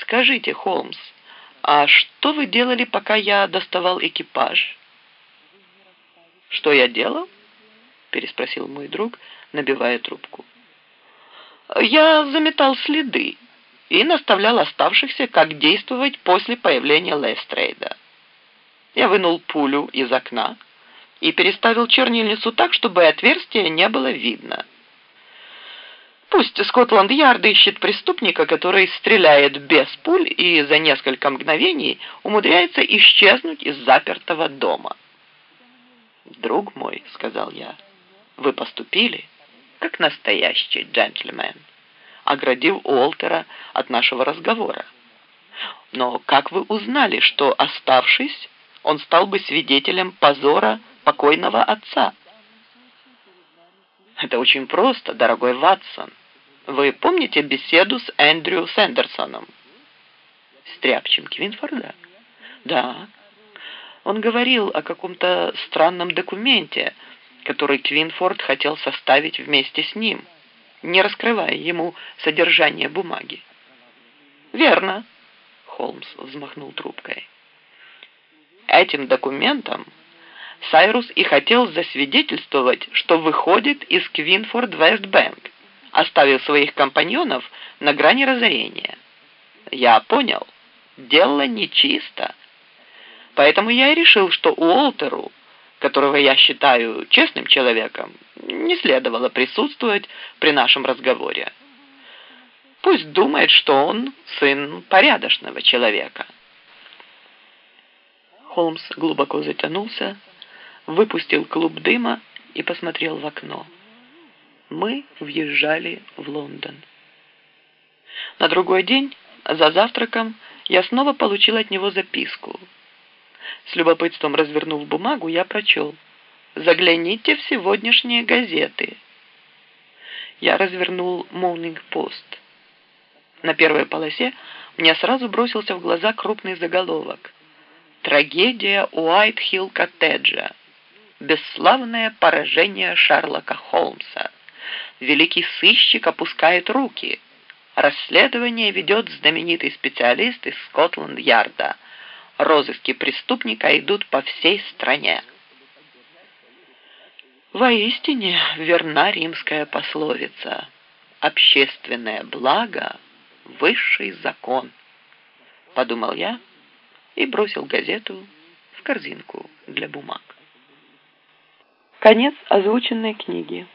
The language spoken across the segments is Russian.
Скажите, Холмс, а что вы делали, пока я доставал экипаж? Что я делал? Переспросил мой друг, набивая трубку. Я заметал следы и наставлял оставшихся, как действовать после появления Лестрейда. Я вынул пулю из окна и переставил чернильницу так, чтобы отверстие не было видно. Пусть Скотланд-Ярд ищет преступника, который стреляет без пуль и за несколько мгновений умудряется исчезнуть из запертого дома. «Друг мой», — сказал я, — «вы поступили, как настоящий джентльмен, оградив Уолтера от нашего разговора. Но как вы узнали, что, оставшись, он стал бы свидетелем позора покойного отца?» «Это очень просто, дорогой Ватсон. Вы помните беседу с Эндрю Сэндерсоном? Стряпчем Квинфорда? Да. Он говорил о каком-то странном документе, который Квинфорд хотел составить вместе с ним, не раскрывая ему содержание бумаги. «Верно», — Холмс взмахнул трубкой. «Этим документом Сайрус и хотел засвидетельствовать, что выходит из Квинфорд Вестбэнк, оставив своих компаньонов на грани разорения. Я понял, дело нечисто. Поэтому я и решил, что Уолтеру, которого я считаю честным человеком, не следовало присутствовать при нашем разговоре. Пусть думает, что он сын порядочного человека. Холмс глубоко затянулся, выпустил клуб дыма и посмотрел в окно мы въезжали в Лондон. На другой день, за завтраком, я снова получил от него записку. С любопытством развернув бумагу, я прочел. «Загляните в сегодняшние газеты». Я развернул «Morning Post». На первой полосе мне сразу бросился в глаза крупный заголовок. «Трагедия Уайт-Хилл-коттеджа. Бесславное поражение Шарлока Холмса» великий сыщик опускает руки. Расследование ведет знаменитый специалист из Скотланд-Ярда. Розыски преступника идут по всей стране. Воистине верна римская пословица «Общественное благо – высший закон», – подумал я и бросил газету в корзинку для бумаг. Конец озвученной книги.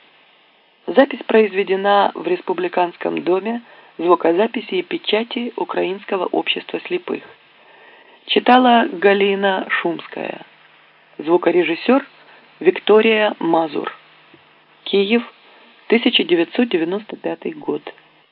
Запись произведена в Республиканском доме звукозаписи и печати Украинского общества слепых. Читала Галина Шумская. Звукорежиссер Виктория Мазур. Киев, 1995 год.